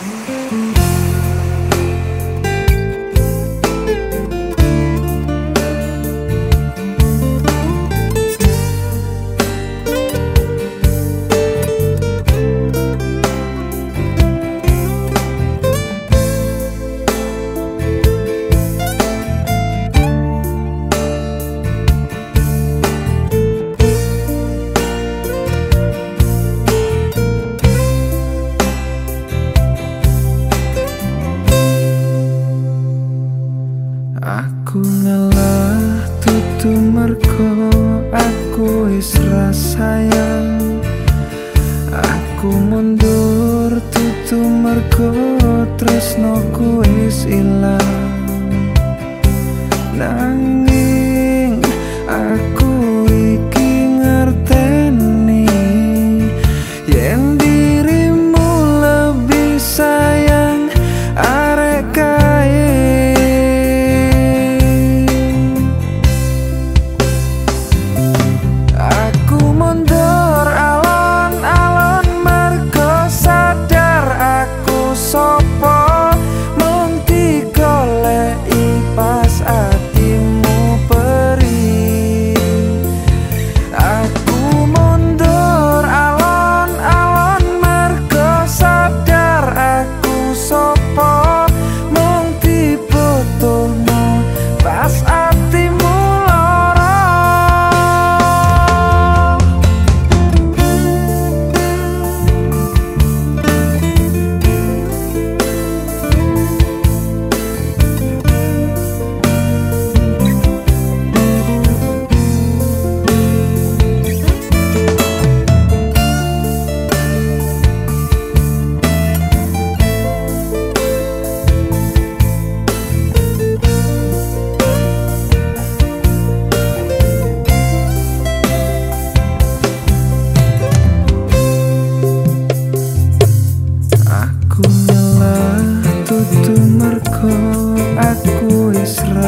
Thank you. Mergo aku isra sayang. Aku mundur tutu mergo Tresno ku is ilang. Nangis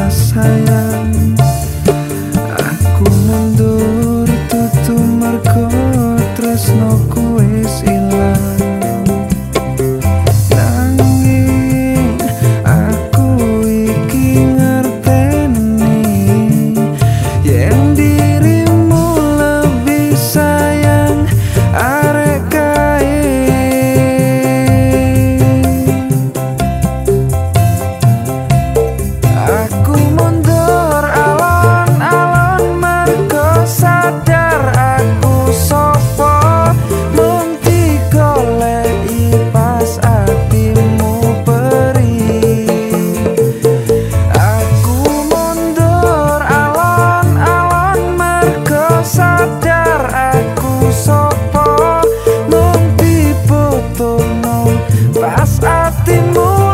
sayang. Pas hatimu